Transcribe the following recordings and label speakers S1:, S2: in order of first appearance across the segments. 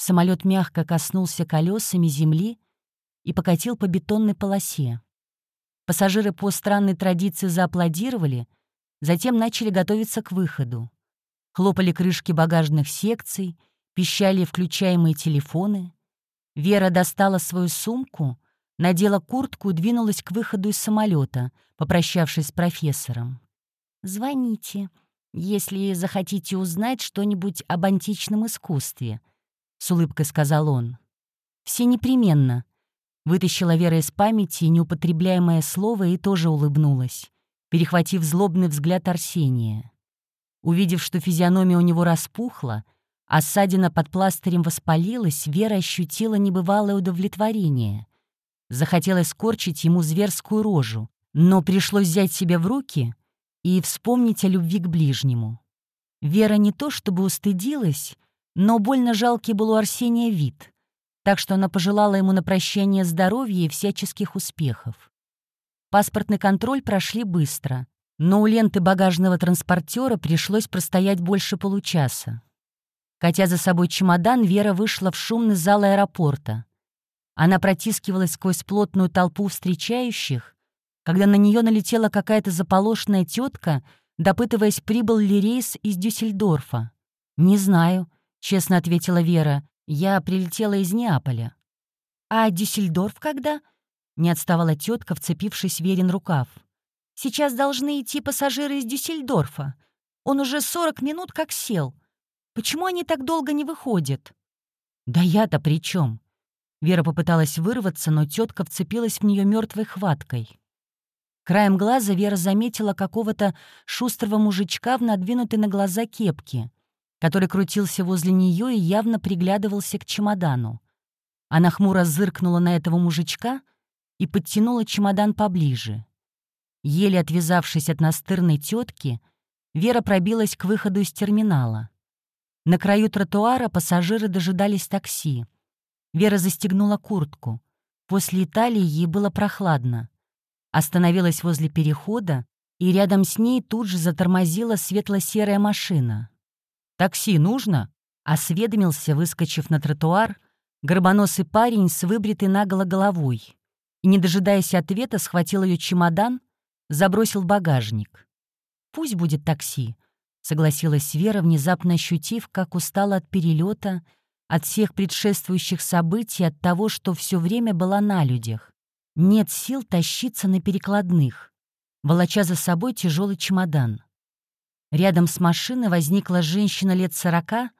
S1: Самолет мягко коснулся колесами земли и покатил по бетонной полосе. Пассажиры по странной традиции зааплодировали, затем начали готовиться к выходу. Хлопали крышки багажных секций, пищали включаемые телефоны. Вера достала свою сумку, надела куртку и двинулась к выходу из самолета, попрощавшись с профессором. «Звоните, если захотите узнать что-нибудь об античном искусстве», — с улыбкой сказал он. «Все непременно». Вытащила Вера из памяти неупотребляемое слово и тоже улыбнулась, перехватив злобный взгляд Арсения. Увидев, что физиономия у него распухла, а ссадина под пластырем воспалилась, Вера ощутила небывалое удовлетворение. Захотелось скорчить ему зверскую рожу, но пришлось взять себя в руки и вспомнить о любви к ближнему. Вера не то чтобы устыдилась, но больно жалкий был у Арсения вид, так что она пожелала ему на прощание здоровья и всяческих успехов. Паспортный контроль прошли быстро, но у ленты багажного транспортера пришлось простоять больше получаса. Катя за собой чемодан, Вера вышла в шумный зал аэропорта. Она протискивалась сквозь плотную толпу встречающих, когда на нее налетела какая-то заполошенная тетка, допытываясь, прибыл ли рейс из Дюссельдорфа. «Не знаю», — честно ответила Вера. «Я прилетела из Неаполя». «А Дюссельдорф когда?» — не отставала тетка, вцепившись Верин рукав. Сейчас должны идти пассажиры из Дюссельдорфа. Он уже 40 минут как сел. Почему они так долго не выходят?» «Да я-то при чем? Вера попыталась вырваться, но тетка вцепилась в нее мертвой хваткой. Краем глаза Вера заметила какого-то шустрого мужичка в надвинутой на глаза кепке, который крутился возле нее и явно приглядывался к чемодану. Она хмуро зыркнула на этого мужичка и подтянула чемодан поближе. Еле отвязавшись от настырной тетки, Вера пробилась к выходу из терминала. На краю тротуара пассажиры дожидались такси. Вера застегнула куртку. После Италии ей было прохладно. Остановилась возле перехода, и рядом с ней тут же затормозила светло-серая машина. «Такси нужно?» — осведомился, выскочив на тротуар, горбоносый парень с выбритой наголо головой. И, не дожидаясь ответа, схватил ее чемодан забросил в багажник. «Пусть будет такси», — согласилась Вера, внезапно ощутив, как устала от перелета, от всех предшествующих событий, от того, что все время была на людях. Нет сил тащиться на перекладных, волоча за собой тяжелый чемодан. Рядом с машиной возникла женщина лет сорока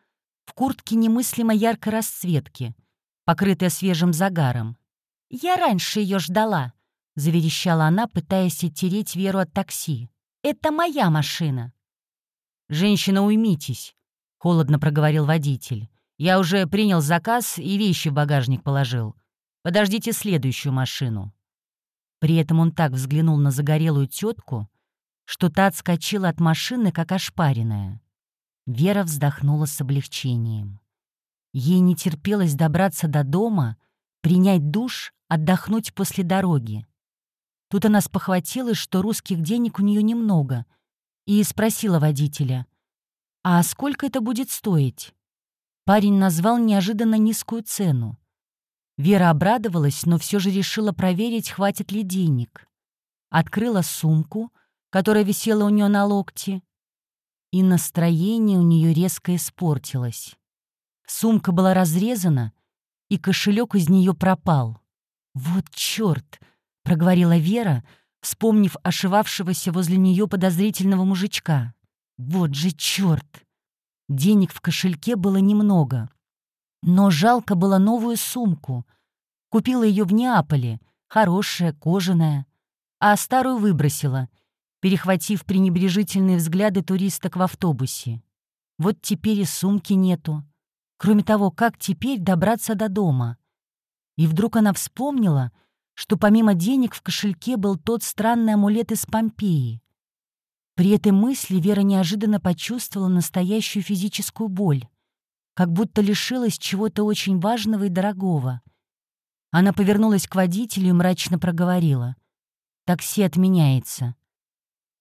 S1: в куртке немыслимо яркой расцветки, покрытая свежим загаром. «Я раньше ее ждала», — заверещала она, пытаясь оттереть Веру от такси. «Это моя машина!» «Женщина, уймитесь!» — холодно проговорил водитель. «Я уже принял заказ и вещи в багажник положил. Подождите следующую машину». При этом он так взглянул на загорелую тетку, что та отскочила от машины, как ошпаренная. Вера вздохнула с облегчением. Ей не терпелось добраться до дома, принять душ, отдохнуть после дороги. Тут она спохватилась, что русских денег у нее немного, и спросила водителя, «А сколько это будет стоить?» Парень назвал неожиданно низкую цену. Вера обрадовалась, но все же решила проверить, хватит ли денег. Открыла сумку, которая висела у нее на локте, и настроение у нее резко испортилось. Сумка была разрезана, и кошелек из нее пропал. Вот черт! проговорила Вера, вспомнив ошивавшегося возле нее подозрительного мужичка. Вот же черт! Денег в кошельке было немного. Но жалко было новую сумку. Купила ее в Неаполе, хорошая, кожаная. А старую выбросила, перехватив пренебрежительные взгляды туристок в автобусе. Вот теперь и сумки нету. Кроме того, как теперь добраться до дома? И вдруг она вспомнила — что помимо денег в кошельке был тот странный амулет из Помпеи. При этой мысли Вера неожиданно почувствовала настоящую физическую боль, как будто лишилась чего-то очень важного и дорогого. Она повернулась к водителю и мрачно проговорила. «Такси отменяется».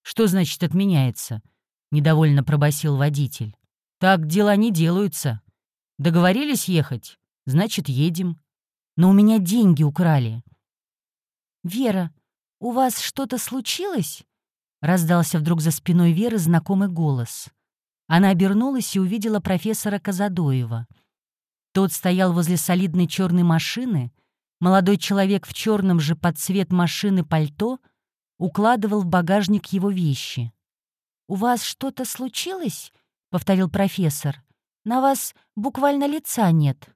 S1: «Что значит отменяется?» — недовольно пробасил водитель. «Так дела не делаются. Договорились ехать? Значит, едем. Но у меня деньги украли».
S2: «Вера, у вас что-то случилось?» — раздался вдруг за спиной Веры знакомый голос. Она обернулась и увидела профессора Казадоева. Тот стоял возле солидной черной машины, молодой человек в черном же под цвет машины пальто укладывал в багажник его вещи. «У вас что-то случилось?» — повторил профессор. «На вас буквально лица нет.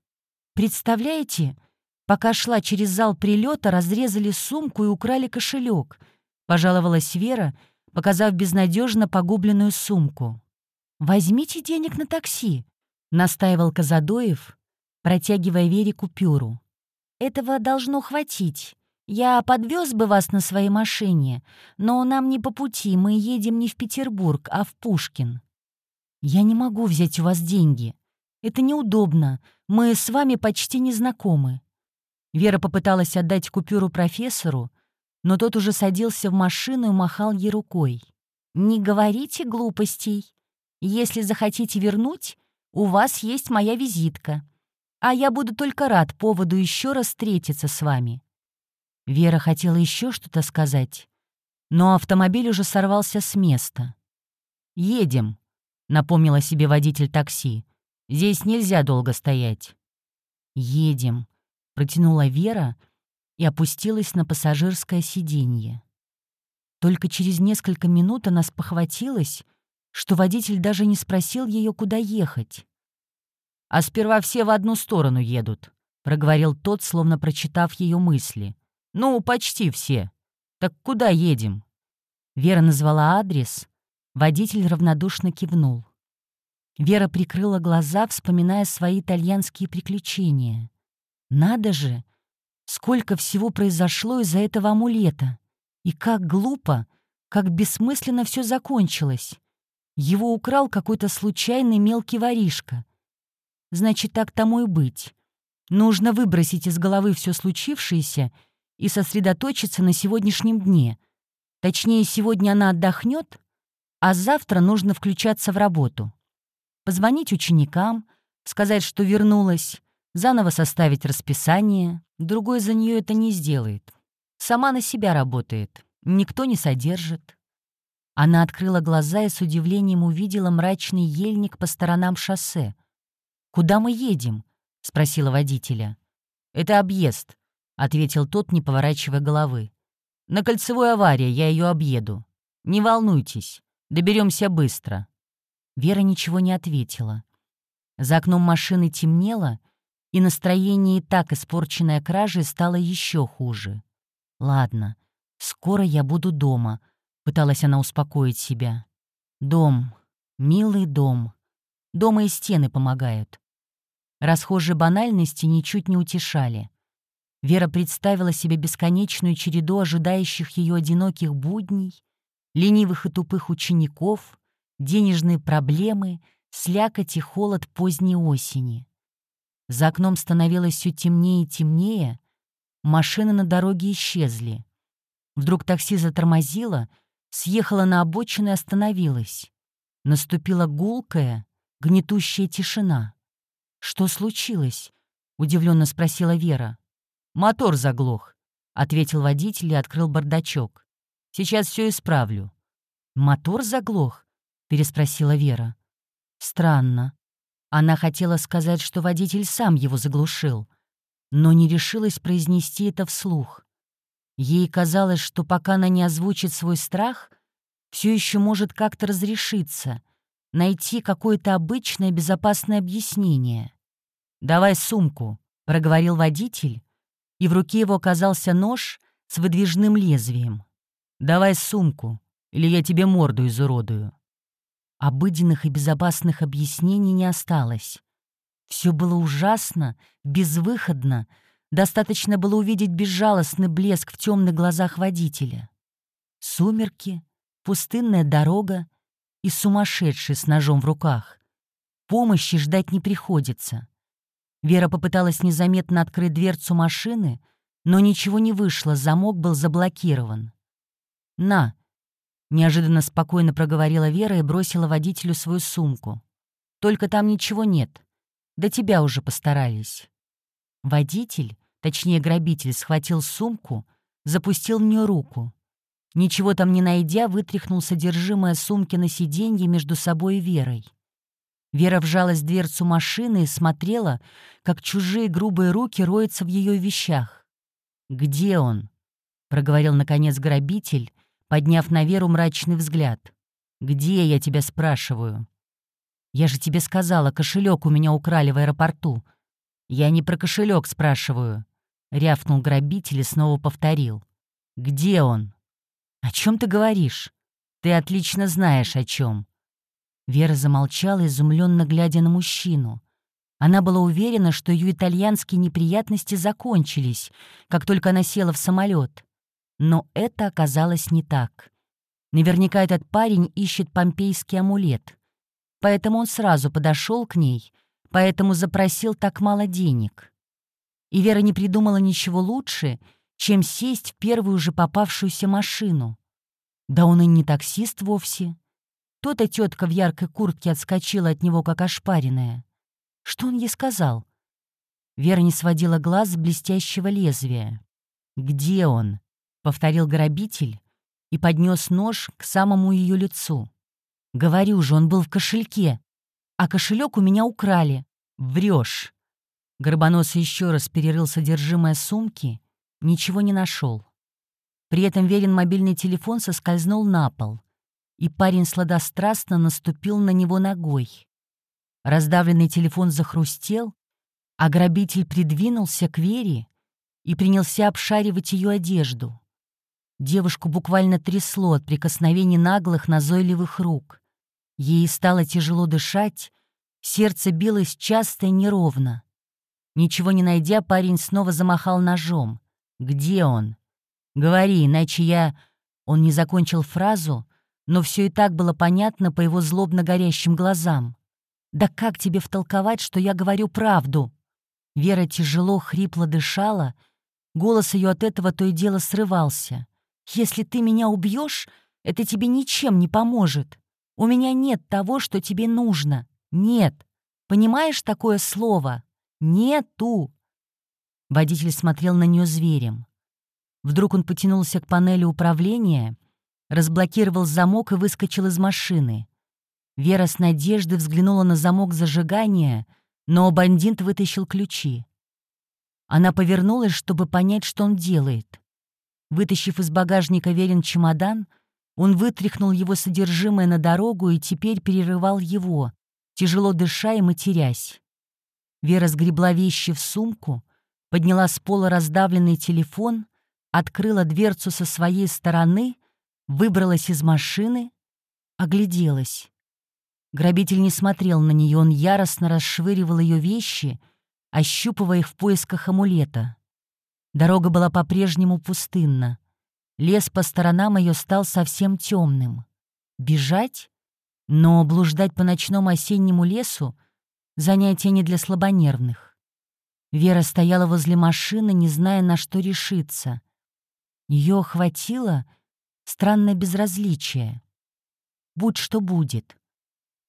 S2: Представляете, пока шла через зал прилета, разрезали сумку и украли кошелек», — пожаловалась Вера, показав безнадежно погубленную сумку. «Возьмите денег на такси», — настаивал Казадоев, протягивая Вере купюру. «Этого должно хватить. Я подвез бы вас на своей машине, но нам не по пути, мы едем не в Петербург, а в Пушкин». «Я не могу взять у вас деньги. Это неудобно. Мы с вами почти не знакомы». Вера попыталась отдать купюру профессору, но тот уже садился в машину и махал ей рукой. «Не говорите глупостей. Если захотите вернуть, у вас есть моя визитка. А я буду только рад поводу еще раз встретиться с вами». Вера хотела еще что-то сказать, но автомобиль уже сорвался с места. «Едем», — напомнила себе водитель такси. «Здесь нельзя долго стоять». «Едем», — протянула Вера и опустилась на пассажирское сиденье. Только через несколько минут она спохватилась что водитель даже не спросил ее, куда ехать. «А сперва все в одну сторону едут», — проговорил тот, словно прочитав ее мысли. «Ну, почти все. Так куда едем?» Вера назвала адрес. Водитель равнодушно кивнул. Вера прикрыла глаза, вспоминая свои итальянские приключения. «Надо же! Сколько всего произошло из-за этого амулета! И как глупо, как бессмысленно все закончилось! Его украл какой-то случайный мелкий воришка. Значит, так тому и быть. Нужно выбросить из головы все случившееся и сосредоточиться на сегодняшнем дне. Точнее, сегодня она отдохнет, а завтра нужно включаться в работу. Позвонить ученикам, сказать, что вернулась, заново составить расписание. Другой за нее это не сделает. Сама на себя работает, никто не содержит. Она открыла глаза и с удивлением увидела мрачный ельник по сторонам шоссе. «Куда мы едем?» — спросила водителя. «Это объезд», — ответил тот, не поворачивая головы. «На кольцевой аварии я ее объеду. Не волнуйтесь, доберемся быстро». Вера ничего не ответила. За окном машины темнело, и настроение и так испорченное кражей стало еще хуже. «Ладно, скоро я буду дома», — пыталась она успокоить себя. «Дом, милый дом. Дома и стены помогают». Расхожие банальности ничуть не утешали. Вера представила себе бесконечную череду ожидающих ее одиноких будней, ленивых и тупых учеников, денежные проблемы, слякоть и холод поздней осени. За окном становилось все темнее и темнее, машины на дороге исчезли. Вдруг такси затормозило — съехала на обочину и остановилась. Наступила гулкая, гнетущая тишина. «Что случилось?» — удивленно спросила Вера. «Мотор заглох», — ответил водитель и открыл бардачок. «Сейчас все исправлю». «Мотор заглох?» — переспросила Вера. «Странно. Она хотела сказать, что водитель сам его заглушил, но не решилась произнести это вслух. Ей казалось, что пока она не озвучит свой страх, все еще может как-то разрешиться, найти какое-то обычное безопасное объяснение. «Давай сумку», — проговорил водитель, и в руке его оказался нож с выдвижным лезвием. «Давай сумку, или я тебе морду изуродую». Обыденных и безопасных объяснений не осталось. Все было ужасно, безвыходно, Достаточно было увидеть безжалостный блеск в темных глазах водителя. Сумерки, пустынная дорога и сумасшедший с ножом в руках. Помощи ждать не приходится. Вера попыталась незаметно открыть дверцу машины, но ничего не вышло, замок был заблокирован. «На!» — неожиданно спокойно проговорила Вера и бросила водителю свою сумку. «Только там ничего нет.
S1: До тебя уже постарались». Водитель, точнее грабитель, схватил сумку, запустил в нее руку. Ничего там не найдя, вытряхнул содержимое сумки на сиденье между собой и Верой. Вера вжалась в дверцу машины и смотрела, как чужие грубые руки роются в ее вещах. «Где он?» — проговорил, наконец, грабитель, подняв на Веру мрачный взгляд. «Где, я тебя спрашиваю?» «Я же тебе сказала, кошелек у меня украли в аэропорту». «Я не про кошелек спрашиваю», — рявкнул грабитель и снова повторил. «Где он?» «О чем ты говоришь? Ты отлично знаешь, о чем. Вера замолчала, изумленно глядя на мужчину. Она была уверена, что ее итальянские неприятности закончились, как только она села в самолет. Но это оказалось не так. Наверняка этот парень ищет помпейский амулет. Поэтому он сразу подошел к ней, поэтому запросил так мало денег. И Вера не придумала ничего лучше, чем сесть в первую же попавшуюся машину. Да он и не таксист вовсе. То-то тетка в яркой куртке отскочила от него, как ошпаренная. Что он ей сказал? Вера не сводила глаз с блестящего лезвия. «Где он?» — повторил грабитель и поднес нож к самому ее лицу. «Говорю же, он был в кошельке, а кошелек у меня украли. Врешь!» Горбоносый еще раз перерыл содержимое сумки, ничего не нашел. При этом Верин мобильный телефон соскользнул на пол — и парень сладострастно наступил на него ногой. Раздавленный телефон захрустел, а грабитель придвинулся к Вере и принялся обшаривать ее одежду. Девушку буквально трясло от прикосновений наглых, назойливых рук. Ей стало тяжело дышать, сердце билось часто и неровно. Ничего не найдя, парень снова замахал ножом. «Где он?» «Говори, иначе я...» Он не закончил фразу, но все и так было понятно по его злобно горящим глазам. «Да как тебе втолковать, что я говорю правду?» Вера тяжело, хрипло дышала, голос ее от этого то и дело срывался. «Если ты меня убьешь, это тебе ничем не поможет. У меня нет того, что тебе нужно. Нет. Понимаешь такое слово? Нету!» Водитель смотрел на нее зверем. Вдруг он потянулся к панели управления разблокировал замок и выскочил из машины. Вера с надеждой взглянула на замок зажигания, но бандит вытащил ключи. Она повернулась, чтобы понять, что он делает. Вытащив из багажника Верин чемодан, он вытряхнул его содержимое на дорогу и теперь перерывал его, тяжело дыша и матерясь. Вера сгребла вещи в сумку, подняла с пола раздавленный телефон, открыла дверцу со своей стороны выбралась из машины, огляделась. Грабитель не смотрел на нее, он яростно расшвыривал ее вещи, ощупывая их в поисках амулета. Дорога была по-прежнему пустынна. Лес по сторонам ее стал совсем темным. Бежать? Но блуждать по ночному осеннему лесу — занятие не для слабонервных. Вера стояла возле машины, не зная, на что решиться. Ее охватило — странное безразличие. Будь что будет.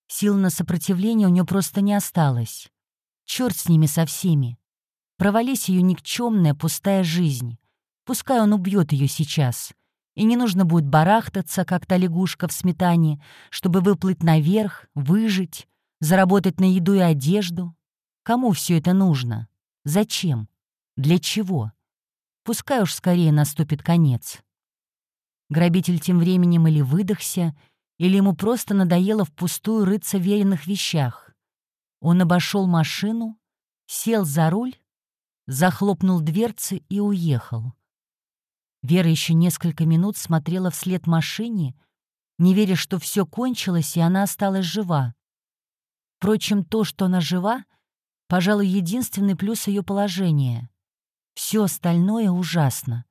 S1: Сил на сопротивление у нее просто не осталось. Черт с ними со всеми. Провались ее никчемная пустая жизнь. Пускай он убьет ее сейчас. И не нужно будет барахтаться, как та лягушка в сметане, чтобы выплыть наверх, выжить, заработать на еду и одежду. Кому все это нужно? Зачем? Для чего? Пускай уж скорее наступит конец. Грабитель тем временем или выдохся, или ему просто надоело впустую рыться в веренных вещах. Он обошел машину, сел за руль, захлопнул дверцы и уехал. Вера еще несколько минут смотрела вслед машине, не веря, что все кончилось, и она осталась жива. Впрочем, то, что она жива, пожалуй, единственный плюс ее положения. Все остальное ужасно.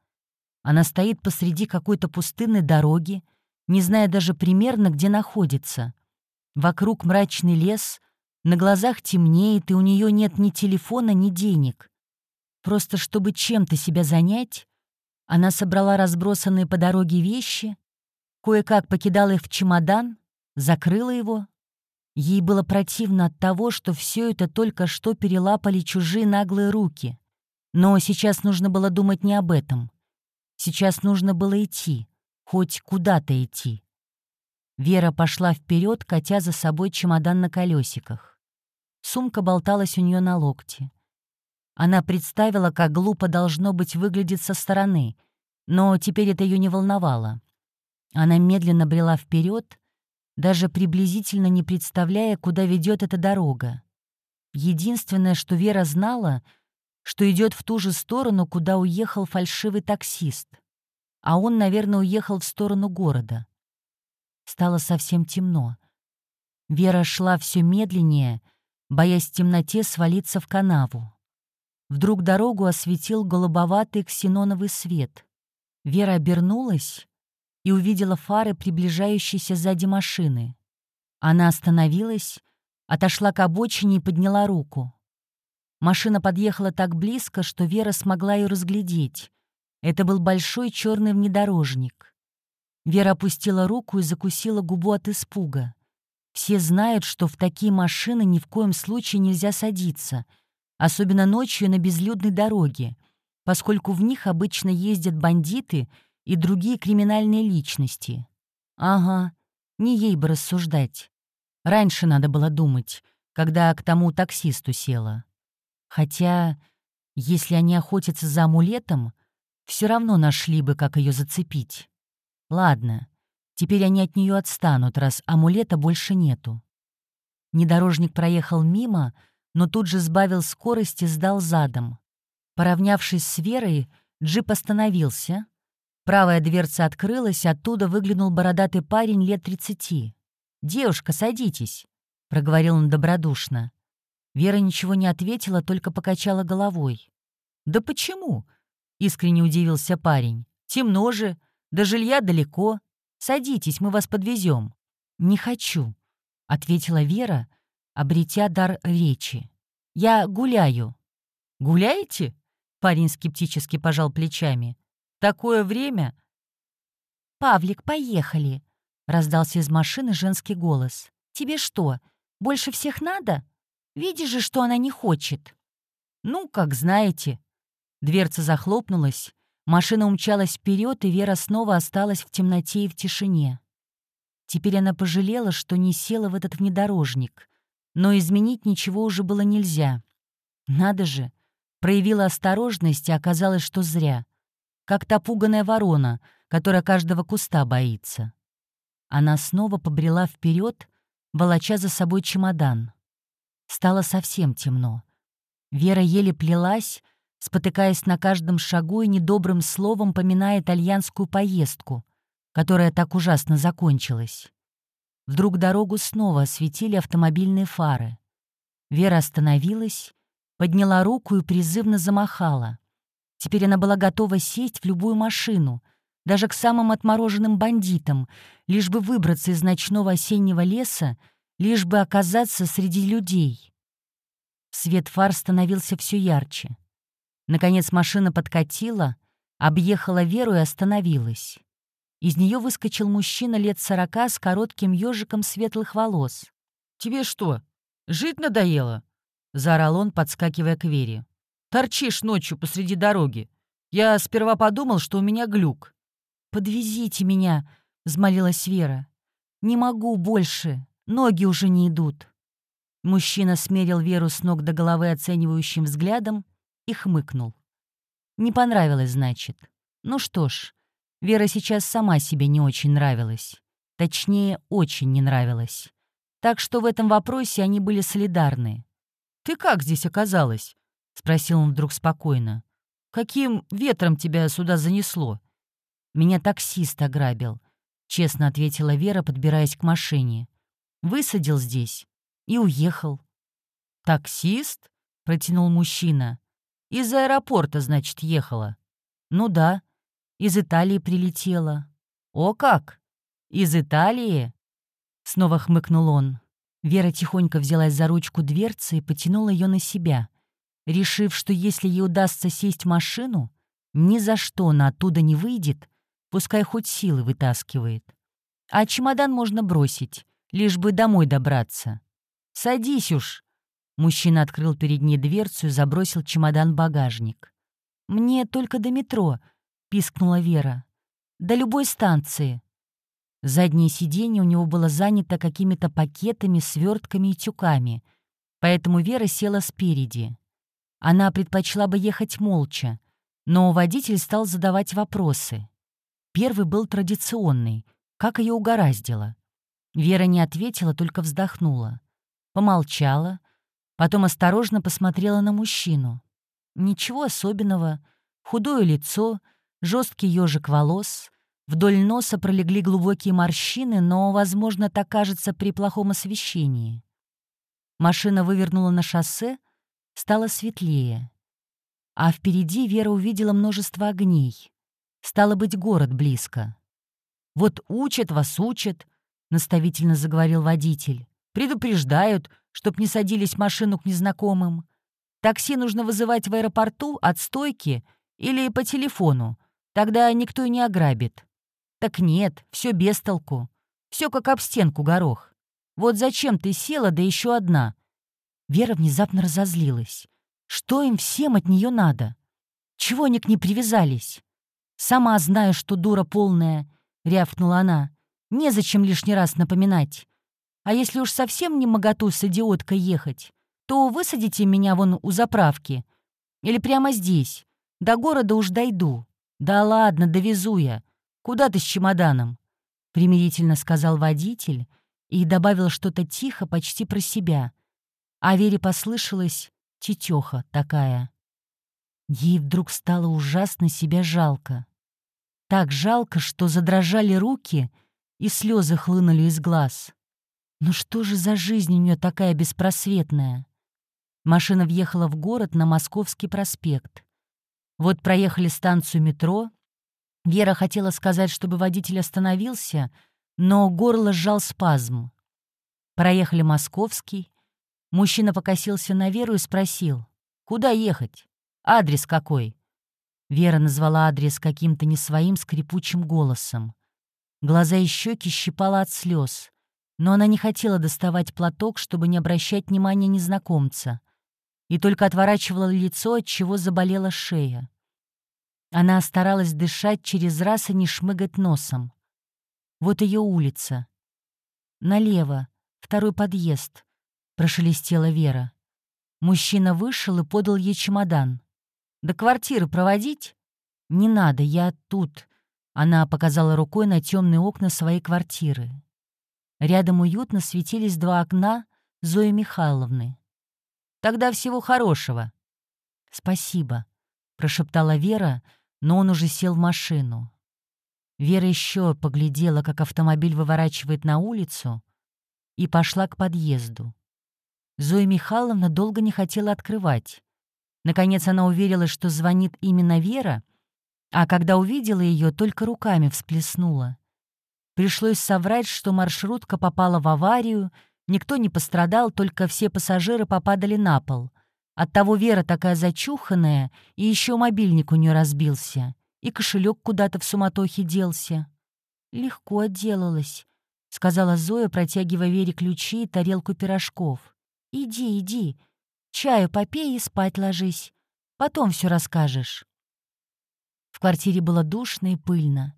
S1: Она стоит посреди какой-то пустынной дороги, не зная даже примерно, где находится. Вокруг мрачный лес, на глазах темнеет, и у нее нет ни телефона, ни денег. Просто чтобы чем-то себя занять, она собрала разбросанные по дороге вещи, кое-как покидала их в чемодан, закрыла его. Ей было противно от того, что все это только что перелапали чужие наглые руки. Но сейчас нужно было думать не об этом. Сейчас нужно было идти, хоть куда-то идти. Вера пошла вперед, катя за собой чемодан на колесиках. Сумка болталась у нее на локте. Она представила, как глупо должно быть выглядеть со стороны, но теперь это ее не волновало. Она медленно брела вперед, даже приблизительно не представляя, куда ведет эта дорога. Единственное, что Вера знала, что идет в ту же сторону, куда уехал фальшивый таксист. А он, наверное, уехал в сторону города. Стало совсем темно. Вера шла все медленнее, боясь в темноте свалиться в канаву. Вдруг дорогу осветил голубоватый ксеноновый свет. Вера обернулась и увидела фары приближающейся сзади машины. Она остановилась, отошла к обочине и подняла руку. Машина подъехала так близко, что Вера смогла ее разглядеть. Это был большой черный внедорожник. Вера опустила руку и закусила губу от испуга. Все знают, что в такие машины ни в коем случае нельзя садиться, особенно ночью на безлюдной дороге, поскольку в них обычно ездят бандиты — и другие криминальные личности. Ага, не ей бы рассуждать. Раньше надо было думать, когда к тому таксисту села. Хотя, если они охотятся за амулетом, все равно нашли бы, как ее зацепить. Ладно, теперь они от нее отстанут, раз амулета больше нету. Недорожник проехал мимо, но тут же сбавил скорость и сдал задом. Поравнявшись с Верой, джип остановился, Правая дверца открылась, оттуда выглянул бородатый парень лет тридцати. «Девушка, садитесь», — проговорил он добродушно. Вера ничего не ответила, только покачала головой. «Да почему?» — искренне удивился парень. «Темно же, до жилья далеко. Садитесь, мы вас подвезем». «Не хочу», — ответила Вера, обретя дар речи. «Я гуляю». «Гуляете?» — парень скептически пожал плечами. Такое время...» «Павлик, поехали!» — раздался из машины женский голос. «Тебе что, больше всех надо? Видишь же, что она не хочет!» «Ну, как знаете». Дверца захлопнулась, машина умчалась вперед, и Вера снова осталась в темноте и в тишине. Теперь она пожалела, что не села в этот внедорожник, но изменить ничего уже было нельзя. Надо же, проявила осторожность, и оказалось, что зря как та пуганая ворона, которая каждого куста боится. Она снова побрела вперед, волоча за собой чемодан. Стало совсем темно. Вера еле плелась, спотыкаясь на каждом шагу и недобрым словом поминая итальянскую поездку, которая так ужасно закончилась. Вдруг дорогу снова осветили автомобильные фары. Вера остановилась, подняла руку и призывно замахала. Теперь она была готова сесть в любую машину, даже к самым отмороженным бандитам, лишь бы выбраться из ночного осеннего леса, лишь бы оказаться среди людей. Свет фар становился все ярче. Наконец машина подкатила, объехала Веру и остановилась. Из нее выскочил мужчина лет сорока с коротким ежиком светлых волос.
S2: «Тебе что, жить надоело?» — заорал он, подскакивая к Вере. Торчишь ночью посреди дороги. Я сперва подумал, что у меня глюк».
S1: «Подвезите меня», — взмолилась Вера. «Не могу больше. Ноги уже не идут». Мужчина смерил Веру с ног до головы оценивающим взглядом и хмыкнул. Не понравилось, значит. Ну что ж, Вера сейчас сама себе не очень нравилась. Точнее, очень не нравилась. Так что в этом вопросе они были солидарны.
S2: «Ты как здесь оказалась?» — спросил он вдруг спокойно. «Каким ветром тебя сюда занесло?»
S1: «Меня таксист ограбил», — честно ответила Вера, подбираясь к машине. «Высадил здесь и уехал».
S2: «Таксист?» — протянул мужчина. «Из аэропорта, значит, ехала?»
S1: «Ну да, из Италии прилетела».
S2: «О как! Из Италии?»
S1: Снова хмыкнул он. Вера тихонько взялась за ручку дверцы и потянула ее на себя решив, что если ей удастся сесть в машину, ни за что она оттуда не выйдет, пускай хоть силы вытаскивает. А чемодан можно бросить, лишь бы домой добраться. «Садись уж!» Мужчина открыл перед ней дверцу и забросил чемодан в багажник. «Мне только до метро», — пискнула Вера. «До любой станции». Заднее сиденье у него было занято какими-то пакетами, свертками и тюками, поэтому Вера села спереди. Она предпочла бы ехать молча, но водитель стал задавать вопросы. Первый был традиционный, как ее угораздило. Вера не ответила, только вздохнула. Помолчала, потом осторожно посмотрела на мужчину. Ничего особенного. Худое лицо, жесткий ежик волос, вдоль носа пролегли глубокие морщины, но, возможно, так кажется при плохом освещении. Машина вывернула на шоссе, стало светлее. А впереди Вера увидела множество огней. Стало быть, город близко. «Вот учат вас, учат», — наставительно заговорил водитель. «Предупреждают, чтоб не садились в машину к незнакомым. Такси нужно вызывать в аэропорту от стойки или по телефону. Тогда никто и не ограбит. Так нет, все без толку. Все как об стенку горох. Вот зачем ты села, да еще одна?» Вера внезапно разозлилась. Что им всем от нее надо? Чего они к ней привязались? «Сама знаю, что дура полная», — рявкнула она. «Незачем лишний раз напоминать. А если уж совсем не моготу с идиоткой ехать, то высадите меня вон у заправки. Или прямо здесь. До города уж дойду. Да ладно, довезу я. Куда ты с чемоданом?» Примирительно сказал водитель и добавил что-то тихо, почти про себя. А Вере послышалась тетёха такая. Ей вдруг стало ужасно себя жалко. Так жалко, что задрожали руки, и слезы хлынули из глаз. Ну что же за жизнь у нее такая беспросветная? Машина въехала в город на Московский проспект. Вот проехали станцию метро. Вера хотела сказать, чтобы водитель остановился, но горло сжал спазм. Проехали Московский. Мужчина покосился на Веру и спросил, «Куда ехать? Адрес какой?» Вера назвала адрес каким-то не своим скрипучим голосом. Глаза и щеки щипала от слез, но она не хотела доставать платок, чтобы не обращать внимания незнакомца, и только отворачивала лицо, от чего заболела шея. Она старалась дышать через раз и не шмыгать носом. Вот ее улица. Налево, второй подъезд, прошелестела Вера. Мужчина вышел и подал ей чемодан. До квартиры проводить? Не надо, я тут. Она показала рукой на темные окна своей квартиры. Рядом уютно светились два окна Зои Михайловны. Тогда всего хорошего. Спасибо, прошептала Вера, но он уже сел в машину. Вера еще поглядела, как автомобиль выворачивает на улицу, и пошла к подъезду. Зоя Михайловна долго не хотела открывать. Наконец она уверилась, что звонит именно Вера, а когда увидела ее, только руками всплеснула. Пришлось соврать, что маршрутка попала в аварию, никто не пострадал, только все пассажиры попадали на пол. Оттого Вера такая зачуханная, и еще мобильник у нее разбился, и кошелек куда-то в суматохе делся. «Легко отделалась», — сказала Зоя, протягивая Вере ключи и тарелку пирожков. «Иди, иди, Чаю попей и спать ложись. Потом все расскажешь». В квартире было душно и пыльно.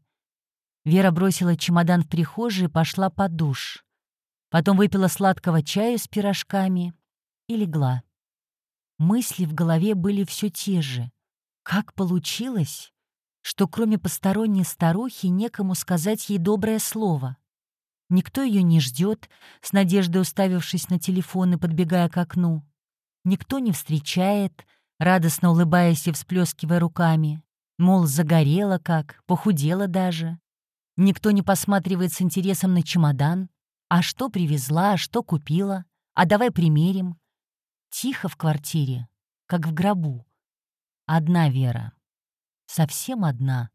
S1: Вера бросила чемодан в прихожей и пошла под душ. Потом выпила сладкого чая с пирожками и легла. Мысли в голове были все те же. Как получилось, что кроме посторонней старухи некому сказать ей доброе слово? Никто ее не ждет, с надеждой уставившись на телефон и подбегая к окну. Никто не встречает, радостно улыбаясь и всплескивая руками. Мол, загорела как, похудела даже. Никто не посматривает с интересом на чемодан. А что привезла, а что купила? А давай примерим. Тихо в квартире, как в гробу. Одна Вера. Совсем одна.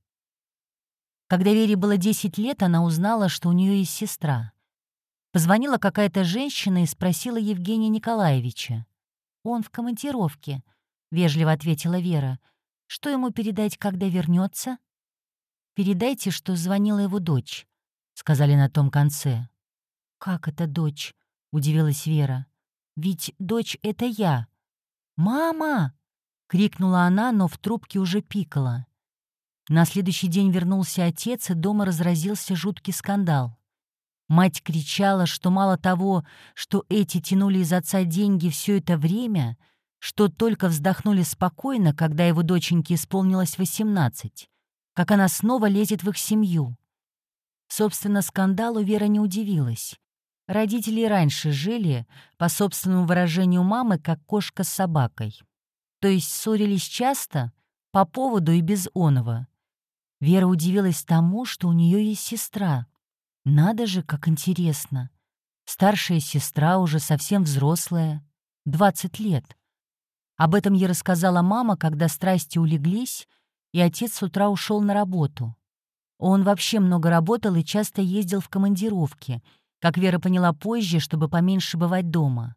S1: Когда Вере было 10 лет, она узнала, что у нее есть сестра. Позвонила какая-то женщина и спросила Евгения Николаевича. «Он в командировке», — вежливо ответила Вера. «Что ему передать, когда вернется? «Передайте, что звонила его дочь», — сказали на том конце. «Как это дочь?» — удивилась Вера.
S2: Ведь дочь — это я. «Мама!» — крикнула она, но в трубке уже пикала. На следующий день вернулся отец, и дома разразился жуткий скандал. Мать кричала, что мало того, что эти тянули из отца деньги все это время, что только вздохнули спокойно, когда его доченьке исполнилось 18, как она снова лезет в их семью. Собственно, скандалу Вера не удивилась. Родители раньше жили, по собственному выражению мамы, как кошка с собакой. То есть ссорились часто, по поводу и без оного. Вера удивилась тому, что у нее есть сестра. Надо же, как интересно. Старшая сестра уже совсем взрослая, 20 лет. Об этом ей рассказала мама, когда страсти улеглись, и отец с утра ушел на работу. Он вообще много работал и часто ездил в командировки, как Вера поняла позже, чтобы поменьше бывать дома.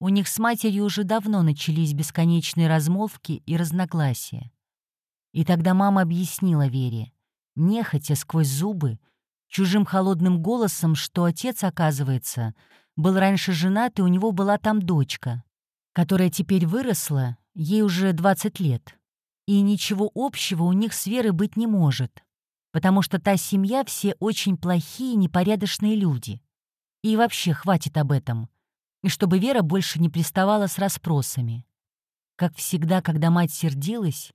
S2: У них с матерью уже давно начались бесконечные размолвки и разногласия. И тогда мама объяснила Вере, нехотя сквозь зубы, чужим холодным голосом, что отец, оказывается, был раньше женат, и у него была там дочка, которая теперь выросла, ей уже 20 лет. И ничего общего у них с Верой быть не может, потому что та семья все очень плохие, непорядочные люди. И вообще хватит об этом. И чтобы Вера больше не приставала с расспросами. Как всегда, когда мать сердилась,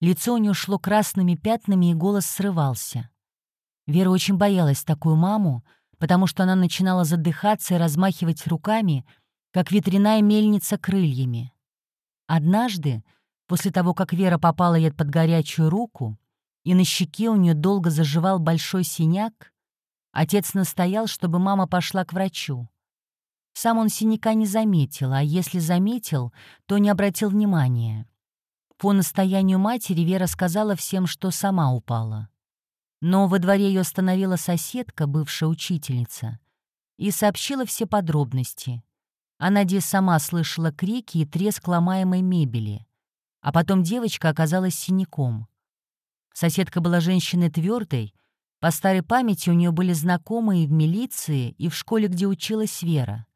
S2: Лицо у нее шло красными пятнами, и голос срывался. Вера очень боялась такую маму, потому что она начинала задыхаться и размахивать руками, как ветряная мельница крыльями. Однажды, после того, как Вера попала ей под горячую руку, и на щеке у нее долго заживал большой синяк, отец настоял, чтобы мама пошла к врачу. Сам он синяка не заметил, а если заметил, то не обратил внимания. По настоянию матери Вера сказала всем, что сама упала. Но во дворе ее остановила соседка, бывшая учительница, и сообщила все подробности. Она где сама слышала крики и треск ломаемой мебели. А потом девочка оказалась синяком. Соседка была женщиной твердой, по старой памяти у нее были знакомые и в милиции, и в школе, где училась Вера.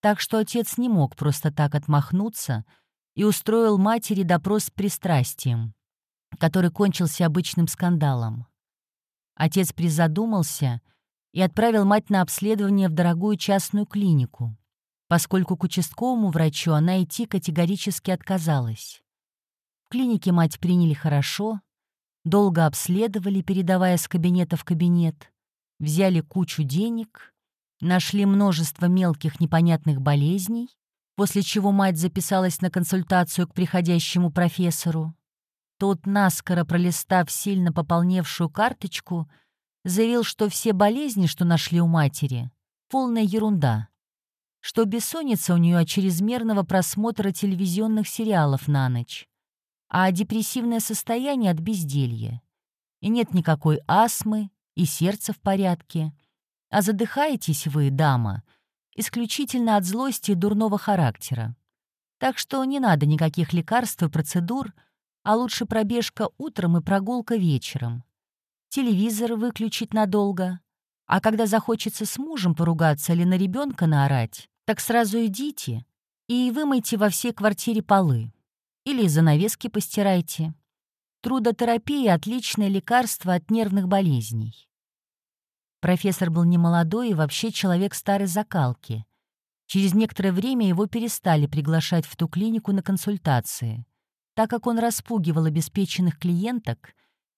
S2: Так что отец не мог просто так отмахнуться — и устроил матери допрос с пристрастием, который кончился обычным скандалом. Отец призадумался и отправил мать на обследование в дорогую частную клинику, поскольку к участковому врачу она идти категорически отказалась. В клинике мать приняли хорошо, долго обследовали, передавая с кабинета в кабинет, взяли кучу денег, нашли множество мелких непонятных болезней после чего мать записалась на консультацию к приходящему профессору. Тот, наскоро пролистав сильно пополневшую карточку, заявил, что все болезни, что нашли у матери, — полная ерунда, что бессонница у нее от чрезмерного просмотра телевизионных сериалов на ночь, а депрессивное состояние от безделья. И нет никакой астмы, и сердце в порядке. А задыхаетесь вы, дама — исключительно от злости и дурного характера. Так что не надо никаких лекарств и процедур, а лучше пробежка утром и прогулка вечером. Телевизор выключить надолго. А когда захочется с мужем поругаться или на ребенка наорать, так сразу идите и вымойте во всей квартире полы. Или занавески постирайте. Трудотерапия — отличное лекарство от нервных болезней. Профессор был немолодой и вообще человек старой закалки. Через некоторое время его перестали приглашать в ту клинику на консультации, так как он распугивал обеспеченных клиенток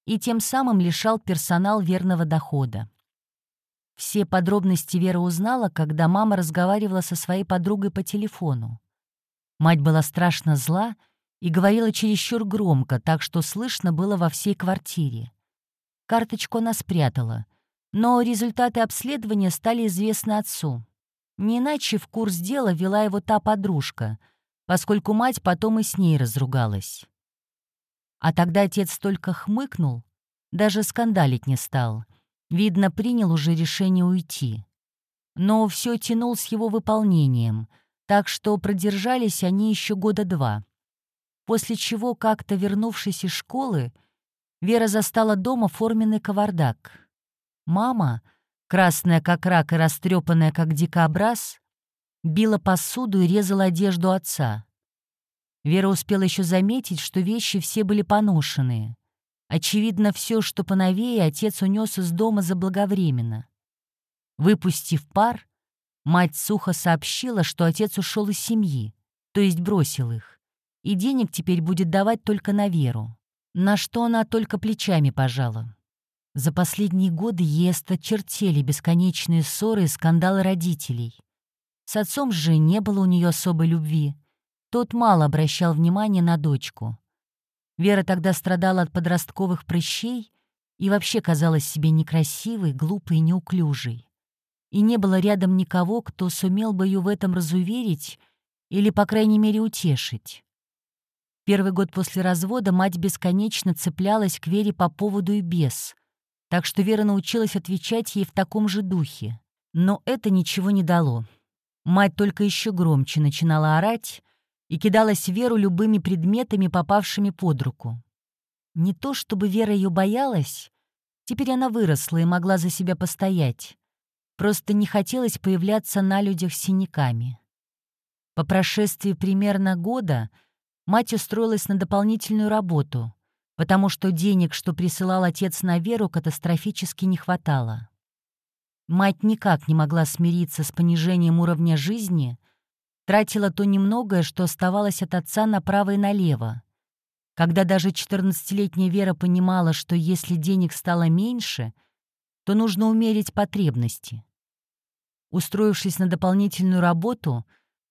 S2: и тем самым лишал персонал верного дохода. Все подробности Вера узнала, когда мама разговаривала со своей подругой по телефону. Мать была страшно зла и говорила чересчур громко, так что слышно было во всей квартире. Карточку она спрятала — но результаты обследования стали известны отцу. Не иначе в курс дела вела его та подружка, поскольку мать потом и с ней разругалась. А тогда отец только хмыкнул, даже скандалить не стал. Видно, принял уже решение уйти. Но все тянул с его выполнением, так что продержались они еще года два. После чего, как-то вернувшись из школы, Вера застала дома форменный кавардак — Мама, красная как рак и растрепанная как дикобраз,
S1: била посуду и резала одежду отца. Вера успела еще заметить, что вещи все были поношенные. Очевидно, все, что поновее, отец унес из дома заблаговременно. Выпустив пар, мать сухо сообщила, что отец ушел из семьи, то есть бросил их, и денег теперь будет давать только на Веру, на что она только плечами пожала. За последние годы ей осточертели бесконечные ссоры и скандалы родителей. С отцом же не было у нее особой любви. Тот мало обращал внимания на дочку. Вера тогда страдала от подростковых прыщей и вообще казалась себе некрасивой, глупой и неуклюжей. И не было рядом никого, кто сумел бы ее в этом разуверить или, по крайней мере, утешить. Первый год после развода мать бесконечно цеплялась к Вере по поводу и без, так что Вера научилась отвечать ей в таком же духе. Но это ничего не дало. Мать только еще громче начинала орать и кидалась Веру любыми предметами, попавшими под руку. Не то чтобы Вера ее боялась, теперь она выросла и могла за себя постоять. Просто не хотелось появляться на людях с синяками. По прошествии примерно года мать устроилась на дополнительную работу, потому что денег, что присылал отец на Веру, катастрофически не хватало. Мать никак не могла смириться с понижением уровня жизни, тратила то немногое, что оставалось от отца направо и налево. Когда даже 14-летняя Вера понимала, что если денег стало меньше, то нужно умерить потребности. Устроившись на дополнительную работу,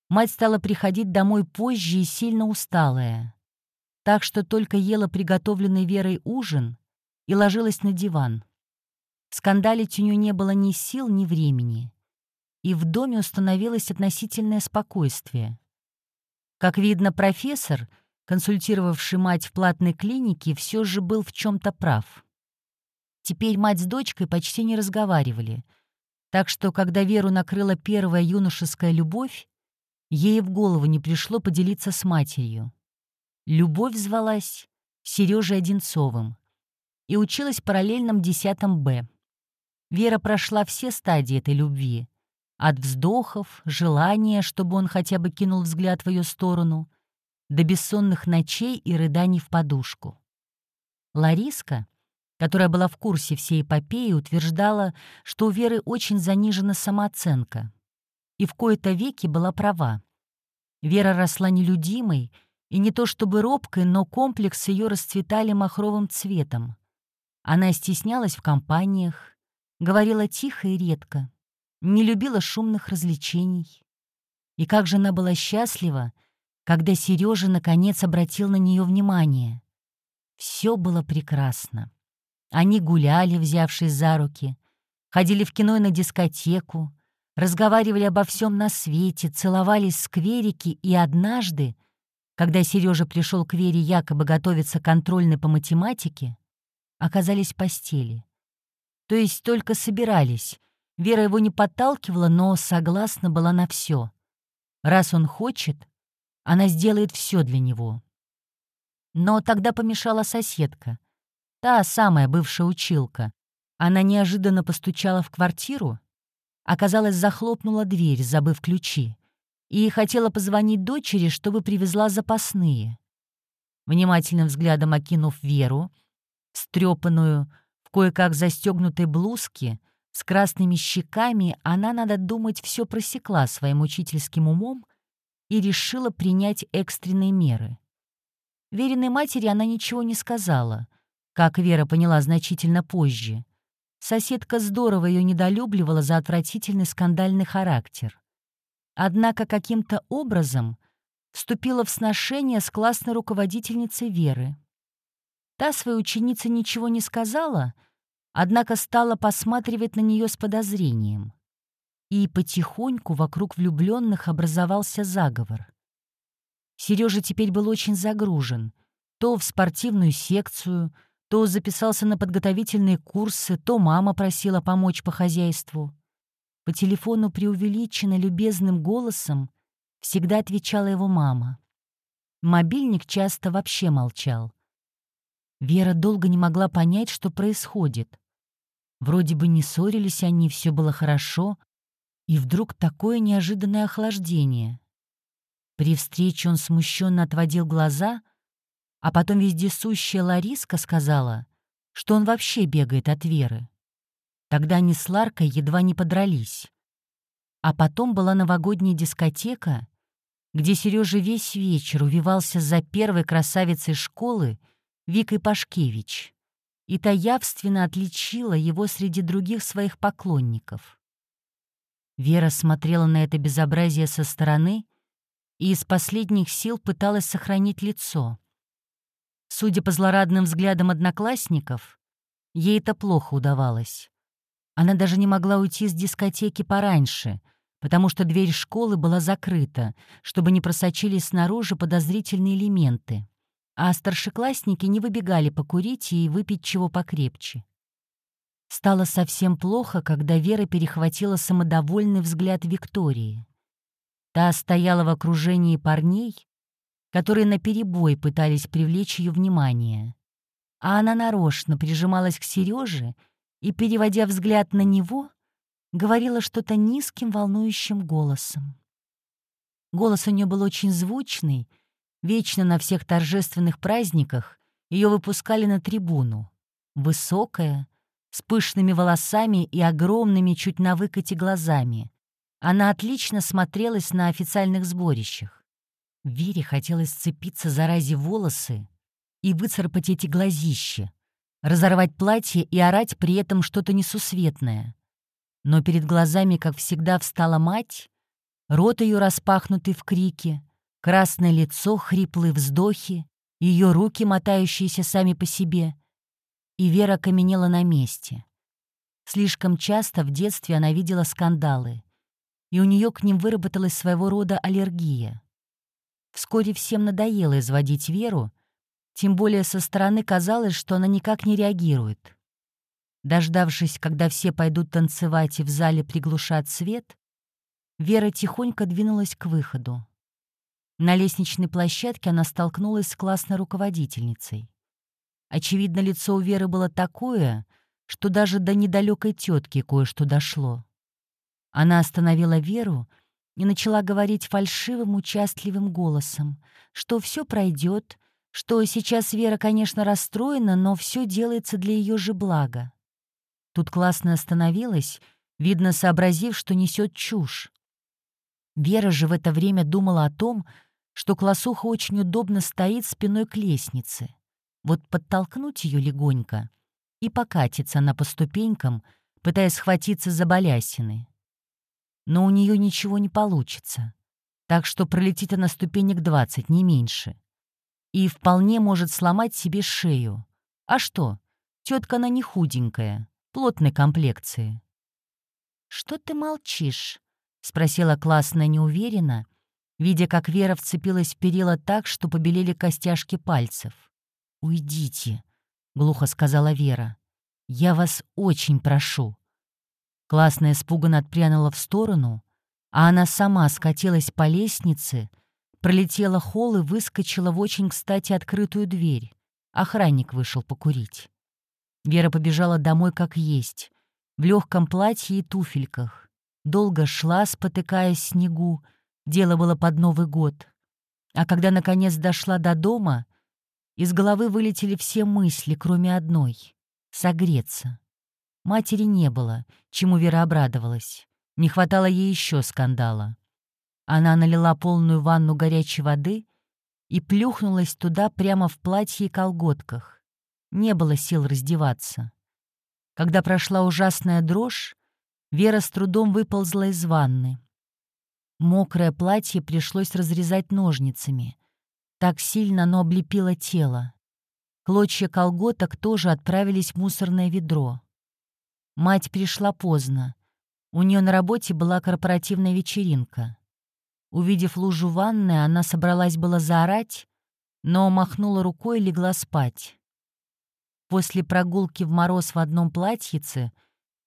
S1: мать стала приходить домой позже и сильно усталая. Так что только ела приготовленный Верой ужин и ложилась на диван. Скандалить у нее не было ни сил, ни времени. И в доме установилось относительное спокойствие. Как видно, профессор, консультировавший мать в платной клинике, все же был в чем-то прав. Теперь мать с дочкой почти не разговаривали, так что, когда Веру накрыла первая юношеская любовь, ей в голову не пришло поделиться с матерью. Любовь звалась Сережей Одинцовым и училась в параллельном 10 Б. Вера прошла все стадии этой любви. От вздохов, желания, чтобы он хотя бы кинул взгляд в ее сторону, до бессонных ночей и рыданий в подушку. Лариска, которая была в курсе всей эпопеи, утверждала, что у Веры очень занижена самооценка. И в кои-то веки была права. Вера росла нелюдимой, и не то чтобы робкой, но комплекс ее расцветали махровым цветом. Она стеснялась в компаниях, говорила тихо и редко, не любила шумных развлечений. И как же она была счастлива, когда Сережа наконец обратил на нее внимание. Все было прекрасно. Они гуляли, взявшись за руки, ходили в кино и на дискотеку, разговаривали обо всем на свете, целовались в скверике, и однажды, когда Сережа пришел к Вере якобы готовиться контрольной по математике, оказались в постели. То есть только собирались. Вера его не подталкивала, но согласна была на все. Раз он хочет, она сделает все для него. Но тогда помешала соседка. Та самая бывшая училка. Она неожиданно постучала в квартиру, оказалось, захлопнула дверь, забыв ключи, и хотела позвонить дочери, чтобы привезла запасные. Внимательным взглядом окинув Веру, стрепанную, в кое-как застегнутой блузке, с красными щеками, она, надо думать, все просекла своим учительским умом и решила принять экстренные меры. Веренной матери она ничего не сказала, как Вера поняла значительно позже. Соседка здорово ее недолюбливала за отвратительный скандальный характер. Однако каким-то образом вступила в сношение с классной руководительницей Веры. Та своей ученице ничего не сказала, однако стала посматривать на нее с подозрением. И потихоньку вокруг влюбленных образовался заговор. Сережа теперь был очень загружен. То в спортивную секцию, то записался на подготовительные курсы, то мама просила помочь по хозяйству. По телефону преувеличенно любезным голосом всегда отвечала его мама. Мобильник часто вообще молчал. Вера долго не могла понять, что происходит. Вроде бы не ссорились они, все было хорошо,
S2: И вдруг такое неожиданное охлаждение. При встрече он смущенно отводил глаза, а потом вездесущая Лариска сказала, что он вообще бегает от Веры. Тогда они с Ларкой едва не подрались. А потом была новогодняя дискотека, где Сережа весь вечер увивался за первой красавицей школы Викой Пашкевич, и та явственно отличила его среди других своих поклонников. Вера смотрела на это безобразие со стороны и из последних сил пыталась сохранить лицо. Судя по злорадным взглядам одноклассников, ей это плохо удавалось. Она даже не могла уйти с дискотеки пораньше — потому что дверь школы была закрыта, чтобы не просочились снаружи подозрительные элементы, а старшеклассники не выбегали покурить и выпить чего покрепче. Стало совсем плохо, когда Вера перехватила самодовольный взгляд Виктории. Та стояла в окружении парней, которые наперебой пытались привлечь ее внимание. А она нарочно прижималась к Сереже и, переводя взгляд на него, говорила что-то низким волнующим голосом. Голос у нее был очень звучный, вечно на всех торжественных праздниках ее выпускали на трибуну. Высокая, с пышными волосами и огромными чуть на выкате глазами. Она отлично смотрелась на официальных сборищах. Вере хотелось сцепиться за рази волосы и выцарапать эти глазища, разорвать платье и орать при этом что-то несусветное. Но перед глазами, как всегда, встала мать, рот ее распахнутый в крике, красное лицо, хриплые вздохи, ее руки, мотающиеся сами по себе. И Вера каменела на месте. Слишком часто в детстве она видела скандалы, и у нее к ним выработалась своего рода аллергия. Вскоре всем надоело изводить Веру, тем более со стороны казалось, что она никак не реагирует. Дождавшись, когда все пойдут танцевать и в зале приглушат свет, Вера тихонько двинулась к выходу. На лестничной площадке она столкнулась с классной руководительницей. Очевидно, лицо у Веры было такое, что даже до недалекой тетки кое-что дошло. Она остановила Веру и начала говорить фальшивым, участливым голосом, что все пройдет, что сейчас Вера, конечно, расстроена, но все делается для ее же блага. Тут классно остановилась, видно, сообразив, что несет чушь. Вера же в это время думала о том, что классуха очень удобно стоит спиной к лестнице. Вот подтолкнуть ее легонько и покатится она по ступенькам, пытаясь схватиться за балясины. Но у нее ничего не получится, так что пролетит она ступенек двадцать, не меньше. И вполне может сломать себе шею. А что? Тетка она не худенькая плотной комплекции. «Что ты молчишь?» — спросила классная неуверенно, видя, как Вера вцепилась в перила так, что побелели костяшки пальцев. «Уйдите», — глухо сказала Вера. «Я вас очень прошу». Классная испуганно отпрянула в сторону, а она сама скатилась по лестнице, пролетела холл и выскочила в очень кстати открытую дверь. Охранник вышел покурить. Вера побежала домой как есть, в легком платье и туфельках. Долго шла, спотыкаясь в снегу, дело было под Новый год. А когда, наконец, дошла до дома, из головы вылетели все мысли, кроме одной — согреться. Матери не было, чему Вера обрадовалась. Не хватало ей еще скандала. Она налила полную ванну горячей воды и плюхнулась туда прямо в платье и колготках. Не было сил раздеваться. Когда прошла ужасная дрожь, Вера с трудом выползла из ванны. Мокрое платье пришлось разрезать ножницами. Так сильно оно облепило тело. Клочья колготок тоже отправились в мусорное ведро. Мать пришла поздно. У нее на работе была корпоративная вечеринка. Увидев лужу ванны, она собралась было заорать, но махнула рукой и легла спать. После прогулки в мороз в одном платьице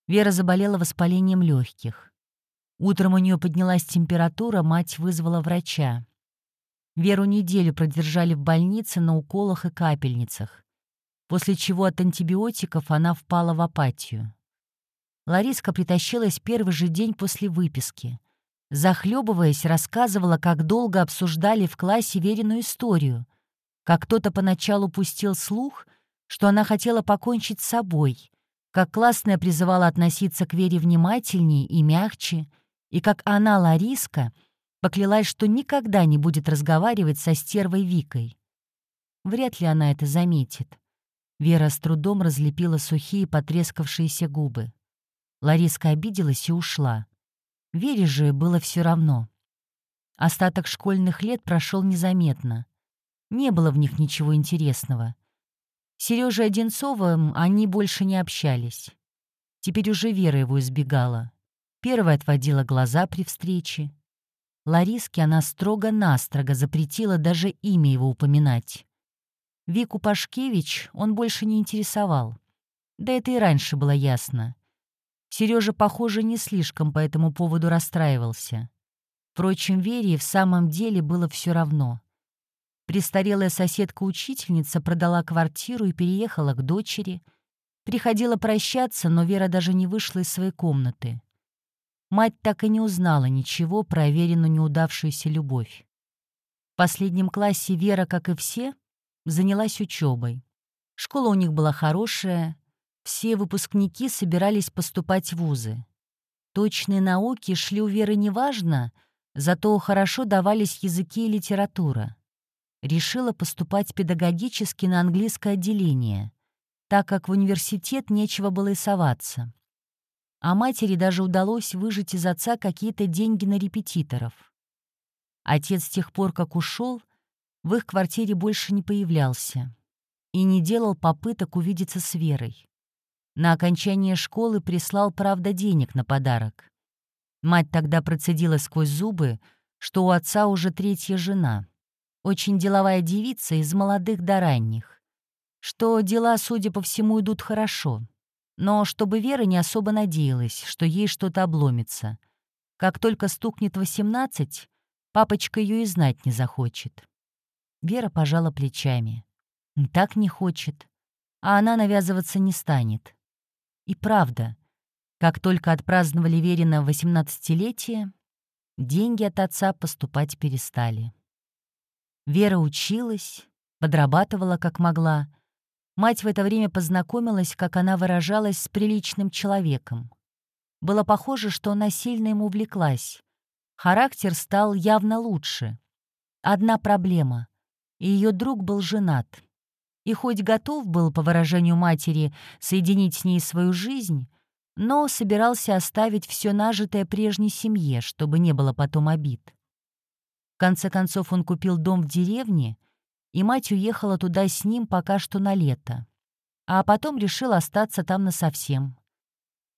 S2: Вера заболела воспалением легких. Утром у нее поднялась температура, мать вызвала врача. Веру неделю продержали в больнице на уколах и капельницах, после чего от антибиотиков она впала в апатию.
S1: Лариска притащилась первый же день после выписки. Захлебываясь, рассказывала, как долго обсуждали в классе веренную историю, как кто-то поначалу пустил слух, что она хотела покончить с собой, как классная призывала относиться к Вере внимательнее и мягче, и как она, Лариска, поклялась, что никогда не будет разговаривать со стервой Викой. Вряд ли она это заметит. Вера с трудом разлепила сухие потрескавшиеся губы. Лариска обиделась и ушла. Вере же было все равно. Остаток школьных лет прошел незаметно. Не было в них ничего интересного. С Сережей Одинцовым они больше не общались. Теперь уже Вера его избегала. Первая отводила глаза при встрече. Лариске она строго-настрого запретила даже имя его упоминать. Вику Пашкевич он больше не интересовал. Да это и раньше было ясно. Сережа, похоже, не слишком по этому поводу расстраивался. Впрочем, Вере в самом деле было все равно. Престарелая соседка-учительница продала квартиру и переехала к дочери. Приходила прощаться, но Вера даже не вышла из своей комнаты. Мать так и не узнала ничего про Верину неудавшуюся любовь. В последнем классе Вера, как и все, занялась учебой. Школа у них была хорошая, все выпускники собирались поступать в вузы. Точные науки шли у Веры неважно, зато хорошо давались языки и литература. Решила поступать педагогически на английское отделение, так как в университет нечего было и соваться. А матери даже удалось выжить из отца какие-то деньги на репетиторов. Отец с тех пор, как ушел, в их квартире больше не появлялся и не делал попыток увидеться с Верой. На окончание школы прислал, правда, денег на подарок. Мать тогда процедила сквозь зубы, что у отца уже третья жена. Очень деловая девица из молодых до ранних. Что дела, судя по всему, идут хорошо. Но чтобы Вера не особо надеялась, что ей что-то обломится. Как только стукнет 18, папочка ее и знать не захочет. Вера пожала плечами. Так не хочет. А она навязываться не станет. И правда, как только отпраздновали Верина 18-летие, деньги от отца поступать перестали. Вера училась, подрабатывала как могла. Мать в это время познакомилась, как она выражалась, с приличным человеком. Было похоже, что она сильно ему увлеклась. Характер стал явно лучше. Одна проблема — ее друг был женат и хоть готов был, по выражению матери, соединить с ней свою жизнь, но собирался оставить все нажитое прежней семье, чтобы не было потом обид. В конце концов он купил дом в деревне, и мать уехала туда с ним пока что на лето, а потом решила остаться там насовсем.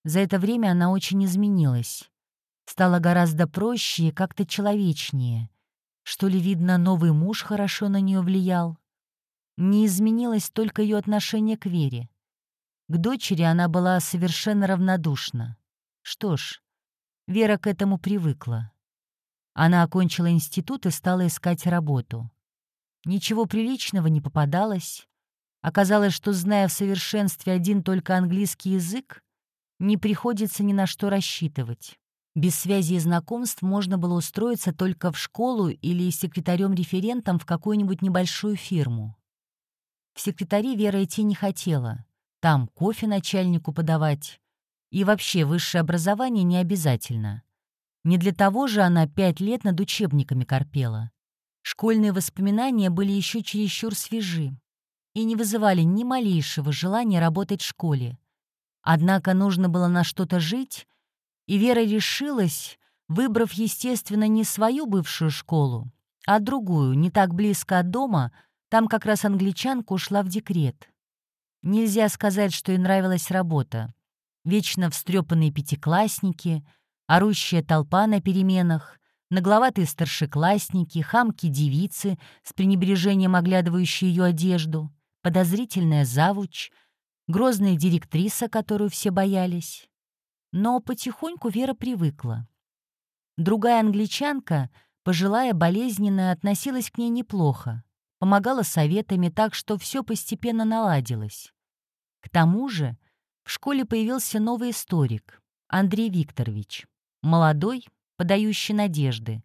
S1: За это время она очень изменилась. Стала гораздо проще и как-то человечнее. Что ли, видно, новый муж хорошо на нее влиял. Не изменилось только ее отношение к Вере. К дочери она была совершенно равнодушна. Что ж, Вера к этому привыкла. Она окончила институт и стала искать работу. Ничего приличного не попадалось. Оказалось, что, зная в совершенстве один только английский язык, не приходится ни на что рассчитывать. Без связи и знакомств можно было устроиться только в школу или секретарем-референтом в какую-нибудь небольшую фирму. В секретари Вера идти не хотела. Там кофе начальнику подавать. И вообще высшее образование не обязательно. Не для того же она пять лет над учебниками корпела. Школьные воспоминания были еще чересчур свежи и не вызывали ни малейшего желания работать в школе. Однако нужно было на что-то жить, и Вера решилась, выбрав, естественно, не свою бывшую школу, а другую, не так близко от дома — там как раз англичанка ушла в декрет. Нельзя сказать, что ей нравилась работа. Вечно встрепанные пятиклассники, орущая толпа на переменах, нагловатые старшеклассники, хамки-девицы с пренебрежением оглядывающие ее одежду, подозрительная завуч, грозная директриса, которую все боялись. Но потихоньку Вера привыкла. Другая англичанка, пожилая, болезненная, относилась к ней неплохо помогала советами так, что все постепенно наладилось. К тому же в школе появился новый историк, Андрей Викторович. Молодой, подающий надежды.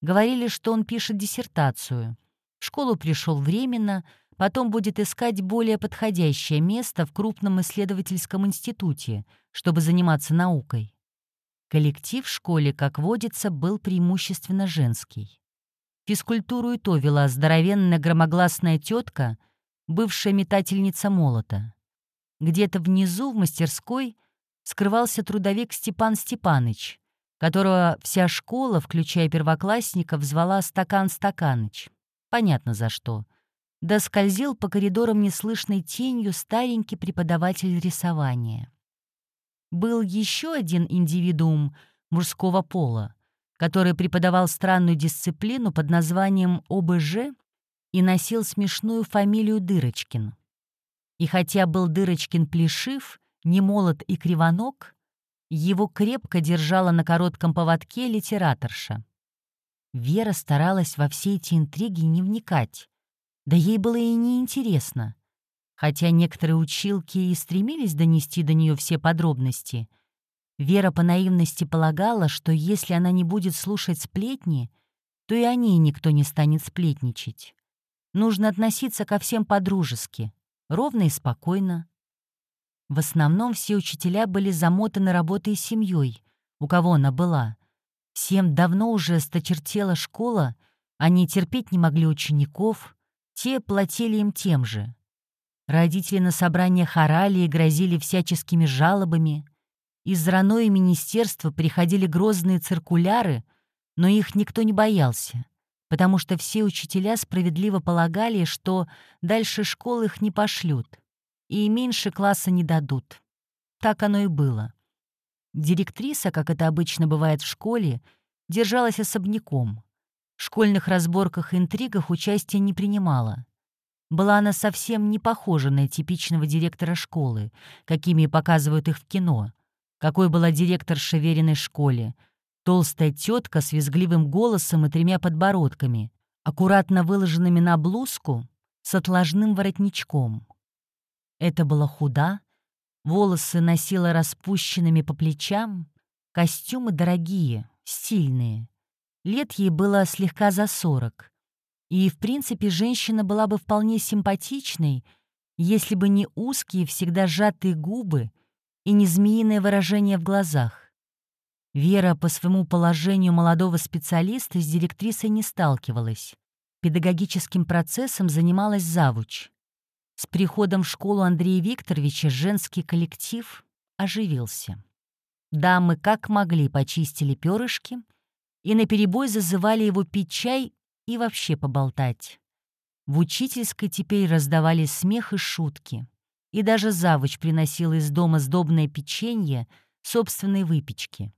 S1: Говорили, что он пишет диссертацию. В школу пришел временно, потом будет искать более подходящее место в крупном исследовательском институте, чтобы заниматься наукой. Коллектив в школе, как водится, был преимущественно женский. Физкультуру и то вела здоровенная громогласная тетка, бывшая метательница молота. Где-то внизу, в мастерской, скрывался трудовик Степан Степаныч, которого вся школа, включая первоклассников, звала «Стакан Стаканыч». Понятно за что. Да скользил по коридорам неслышной тенью старенький преподаватель рисования. Был еще один индивидуум мужского пола, который преподавал странную дисциплину под названием ОБЖ и носил смешную фамилию Дырочкин. И хотя был Дырочкин плешив, не молод и кривоног, его крепко держала на коротком поводке литераторша. Вера старалась во все эти интриги не вникать, да ей было и неинтересно. Хотя некоторые училки и стремились донести до нее все подробности, Вера по наивности полагала, что если она не будет слушать сплетни, то и о ней никто не станет сплетничать. Нужно относиться ко всем по-дружески, ровно и спокойно. В основном все учителя были замотаны работой и семьей, у кого она была. Всем давно уже сточертела школа, они терпеть не могли учеников, те платили им тем же. Родители на собраниях орали и грозили всяческими жалобами. Из РАНО и министерства приходили грозные циркуляры, но их никто не боялся потому что все учителя справедливо полагали, что дальше школы их не пошлют и меньше класса не дадут. Так оно и было. Директриса, как это обычно бывает в школе, держалась особняком. В школьных разборках и интригах участия не принимала. Была она совсем не похожа на типичного директора школы, какими показывают их в кино. Какой была директор Шевериной школе — Толстая тетка с визгливым голосом и тремя подбородками, аккуратно выложенными на блузку, с отложным воротничком. Это была худа, волосы носила распущенными по плечам, костюмы дорогие, стильные. Лет ей было слегка за сорок. И, в принципе, женщина была бы вполне симпатичной, если бы не узкие, всегда сжатые губы и не змеиное выражение в глазах. Вера по своему положению молодого специалиста с директрисой не сталкивалась. Педагогическим процессом занималась завуч. С приходом в школу Андрея Викторовича женский коллектив оживился. Дамы как могли почистили перышки и наперебой зазывали его пить чай и вообще поболтать. В учительской теперь раздавались смех и шутки. И даже завуч приносил из дома сдобное печенье собственной выпечки.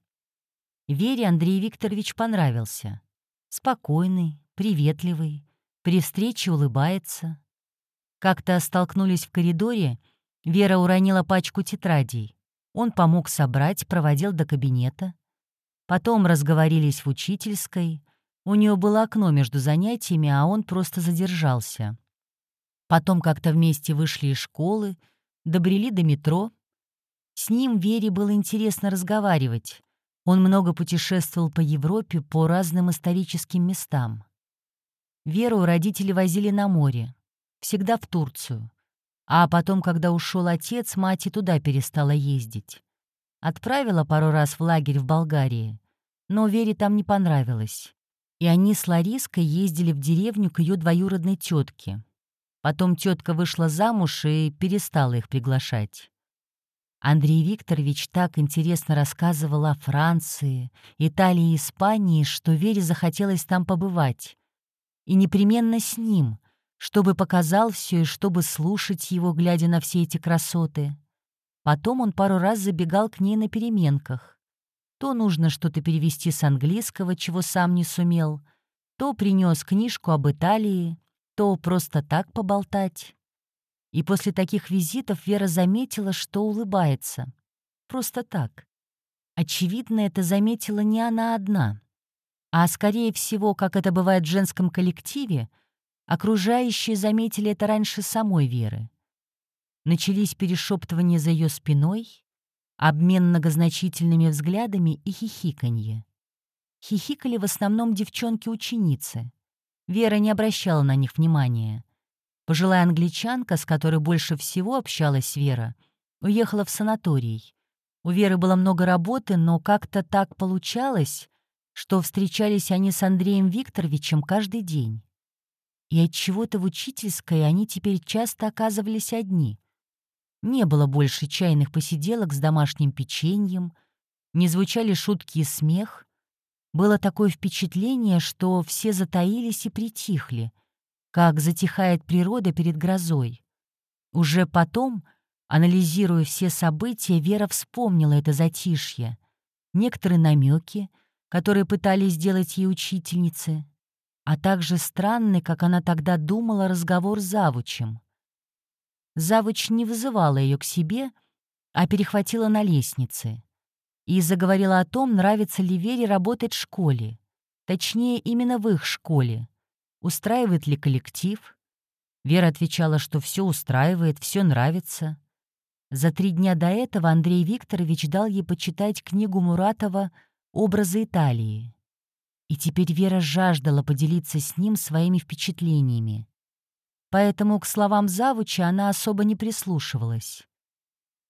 S1: Вере Андрей Викторович понравился. Спокойный, приветливый, при встрече улыбается. Как-то столкнулись в коридоре, Вера уронила пачку тетрадей. Он помог собрать, проводил до кабинета. Потом разговорились в учительской. У нее было окно между занятиями, а он просто задержался. Потом как-то вместе вышли из школы, добрели до метро. С ним Вере было интересно разговаривать. Он много путешествовал по Европе, по разным историческим местам. Веру родители возили на море, всегда в Турцию. А потом, когда ушел отец, мать и туда перестала ездить. Отправила пару раз в лагерь в Болгарии, но Вере там не понравилось. И они с Лариской ездили в деревню к ее двоюродной тетке. Потом тетка вышла замуж и перестала их приглашать. Андрей Викторович так интересно рассказывал о Франции, Италии и Испании, что Вере захотелось там побывать. И непременно с ним, чтобы показал все и чтобы слушать его, глядя на все эти красоты. Потом он пару раз забегал к ней на переменках. То нужно что-то перевести с английского, чего сам не сумел, то принес книжку об Италии, то просто так поболтать. И после таких визитов Вера заметила, что улыбается. Просто так. Очевидно, это заметила не она одна. А скорее всего, как это бывает в женском коллективе, окружающие заметили это раньше самой Веры. Начались перешептывания за ее спиной, обмен многозначительными взглядами и хихиканье. Хихикали в основном девчонки-ученицы. Вера не обращала на них внимания. Пожилая англичанка, с которой больше всего общалась Вера, уехала в санаторий. У Веры было много работы, но как-то так получалось, что встречались они с Андреем Викторовичем каждый день. И от чего-то в учительской они теперь часто оказывались одни. Не было больше чайных посиделок с домашним печеньем, не звучали шутки и смех. Было такое впечатление, что все затаились и притихли, как затихает природа перед грозой. Уже потом, анализируя все события, Вера вспомнила это затишье, некоторые намеки, которые пытались сделать ей учительницы, а также странный, как она тогда думала, разговор с завучем. Завуч не вызывала ее к себе, а перехватила на лестнице и заговорила о том, нравится ли Вере работать в школе, точнее, именно в их школе, устраивает ли коллектив. Вера отвечала, что все устраивает, все нравится. За три дня до этого Андрей Викторович дал ей почитать книгу Муратова «Образы Италии». И теперь Вера жаждала поделиться с ним своими впечатлениями. Поэтому к словам завуча она особо не прислушивалась.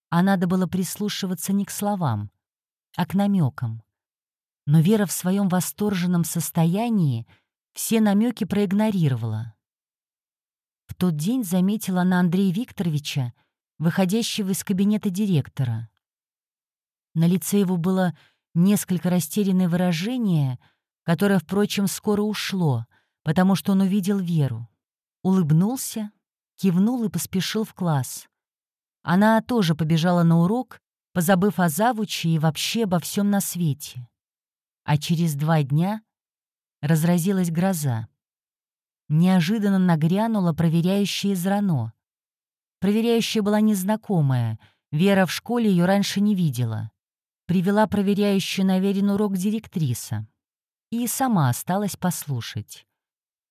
S1: А надо было прислушиваться не к словам, а к намекам. Но Вера в своем восторженном состоянии все намеки проигнорировала. В тот день заметила она Андрея Викторовича, выходящего из кабинета директора. На лице его было несколько растерянное выражение, которое, впрочем, скоро ушло, потому что он увидел Веру. Улыбнулся, кивнул и поспешил в класс. Она тоже побежала на урок, позабыв о завуче и вообще обо всем на свете. А через два дня разразилась гроза. Неожиданно нагрянула проверяющая из РАНО. Проверяющая была незнакомая, Вера в школе ее раньше не видела привела проверяющую на верен урок директриса. И сама осталась послушать.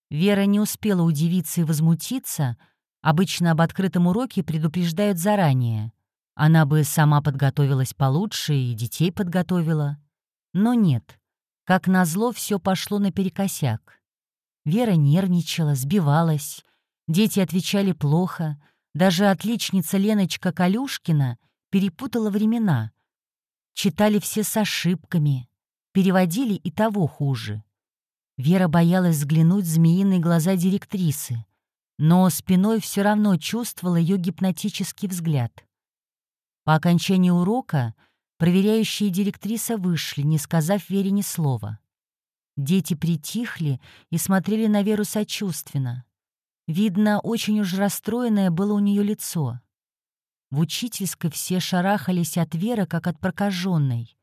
S1: Вера не успела удивиться и возмутиться, обычно об открытом уроке предупреждают заранее. Она бы сама подготовилась получше и детей подготовила. Но нет, как назло, все пошло наперекосяк. Вера нервничала, сбивалась, дети отвечали плохо, даже отличница Леночка Калюшкина перепутала времена — Читали все с ошибками, переводили и того хуже. Вера боялась взглянуть в змеиные глаза директрисы, но спиной все равно чувствовала ее гипнотический взгляд. По окончании урока проверяющие директриса вышли, не сказав Вере ни слова. Дети притихли и смотрели на Веру сочувственно. Видно, очень уж расстроенное было у нее лицо. В учительской все шарахались от Веры, как от прокаженной.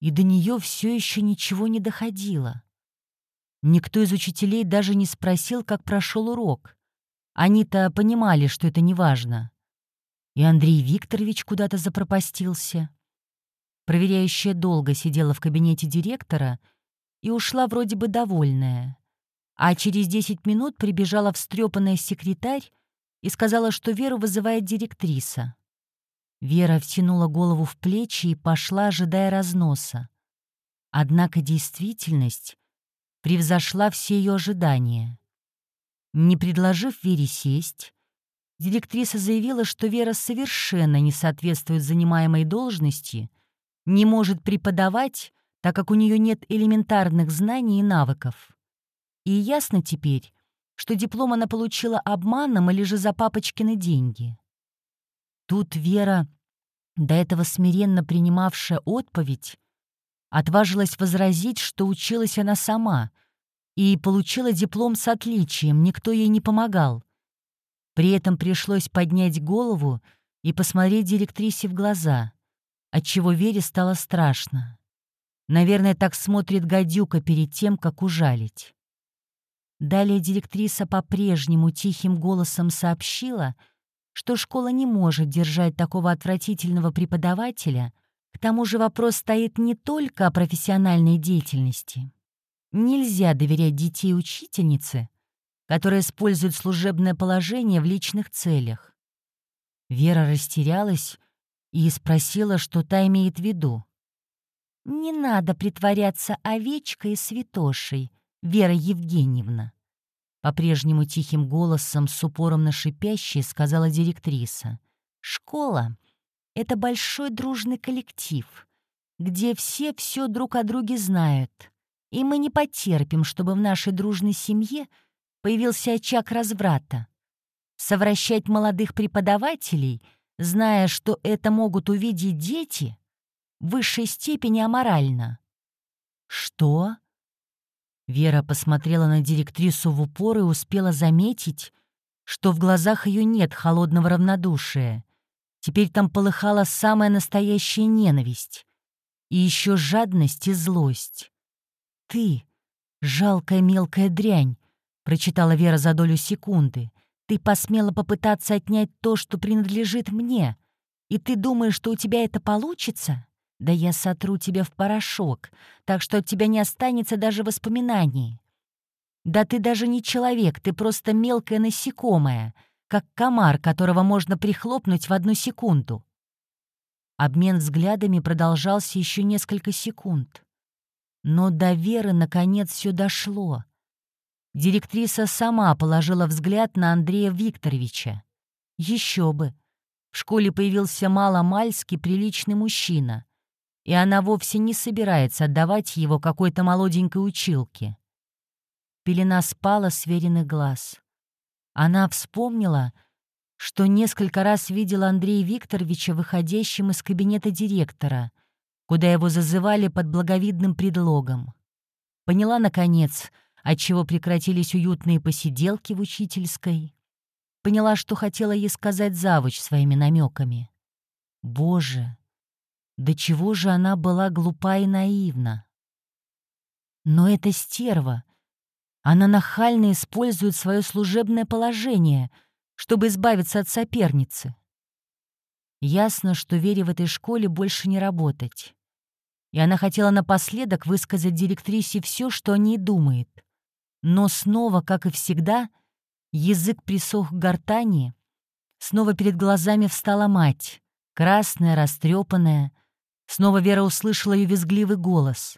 S1: И до нее все еще ничего не доходило. Никто из учителей даже не спросил, как прошел урок. Они-то понимали, что это неважно. И Андрей Викторович куда-то запропастился. Проверяющая долго сидела в кабинете директора и ушла вроде бы довольная. А через десять минут прибежала встрепанная секретарь и сказала, что Веру вызывает директриса. Вера втянула голову в плечи и пошла, ожидая разноса. Однако действительность превзошла все ее ожидания. Не предложив Вере сесть, директриса заявила, что Вера совершенно не соответствует занимаемой должности, не может преподавать, так как у нее нет элементарных знаний и навыков. И ясно теперь, что диплом она получила обманом или же за папочкины деньги. Тут Вера, до этого смиренно принимавшая отповедь, отважилась возразить, что училась она сама и получила диплом с отличием, никто ей не помогал. При этом пришлось поднять голову и посмотреть директрисе в глаза, отчего Вере стало страшно. Наверное, так смотрит гадюка перед тем, как ужалить. Далее директриса по-прежнему тихим голосом сообщила, что школа не может держать такого отвратительного преподавателя, к тому же вопрос стоит не только о профессиональной деятельности. Нельзя доверять детей учительнице, которая использует служебное положение в личных целях. Вера растерялась и спросила, что та имеет в виду.
S2: «Не надо притворяться овечкой и святошей, Вера Евгеньевна», по-прежнему тихим голосом с упором на шипящее сказала директриса. «Школа — это большой дружный коллектив, где все все друг о друге знают, и мы не потерпим, чтобы в нашей дружной семье появился очаг разврата. Совращать молодых преподавателей, зная, что это могут увидеть дети, в высшей степени аморально».
S1: «Что?» Вера посмотрела на директрису в упор и успела заметить, что в глазах ее нет холодного равнодушия. Теперь там полыхала самая настоящая ненависть. И еще жадность и злость. «Ты, жалкая мелкая дрянь», — прочитала Вера за долю секунды, «ты посмела попытаться отнять то, что принадлежит мне, и ты думаешь, что у тебя это получится?» Да я сотру тебя в порошок, так что от тебя не останется даже воспоминаний. Да ты даже не человек, ты просто мелкое насекомое, как комар, которого можно прихлопнуть в одну секунду. Обмен взглядами продолжался еще несколько секунд. Но до Веры, наконец, все дошло. Директриса сама положила взгляд на Андрея Викторовича. Еще бы. В школе появился маломальский приличный мужчина — и она вовсе не собирается отдавать его какой-то молоденькой училке. Пелена спала с веренных глаз. Она вспомнила, что несколько раз видела Андрея Викторовича выходящим из кабинета директора, куда его зазывали под благовидным предлогом. Поняла, наконец, отчего прекратились уютные посиделки в учительской. Поняла, что хотела ей сказать завуч своими намеками. Боже, до чего же она была глупа и наивна? Но эта стерва, она нахально использует свое служебное положение, чтобы избавиться от соперницы. Ясно, что Вере в этой школе больше не работать. И она хотела напоследок высказать директрисе все, что о ней думает. Но снова, как и всегда, язык присох к гортани, снова перед глазами встала мать, красная, растрепанная, Снова Вера услышала ее визгливый голос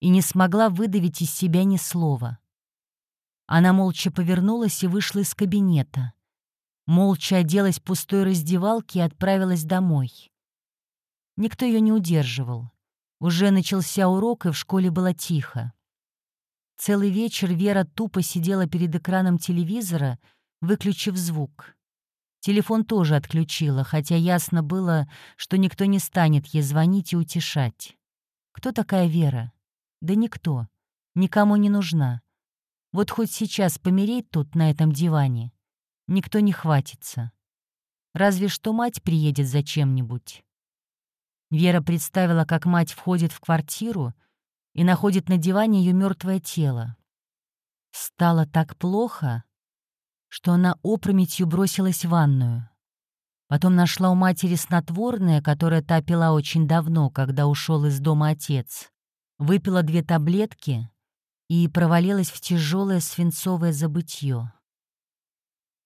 S1: и не смогла выдавить из себя ни слова. Она молча повернулась и вышла из кабинета. Молча оделась в пустой раздевалке и отправилась домой. Никто ее не удерживал. Уже начался урок, и в школе было тихо. Целый вечер Вера тупо сидела перед экраном телевизора, выключив звук. Телефон тоже отключила, хотя ясно было, что никто не станет ей звонить и утешать. Кто такая Вера? Да никто. Никому не нужна. Вот хоть сейчас помереть тут, на этом диване, никто не хватится. Разве что мать приедет за чем-нибудь. Вера представила, как мать входит в квартиру и находит на диване ее мертвое тело. Стало так плохо, что она опрометью бросилась в ванную. Потом нашла у матери снотворное, которое та пила очень давно, когда ушел из дома отец. Выпила две таблетки и провалилась в тяжелое свинцовое забытье.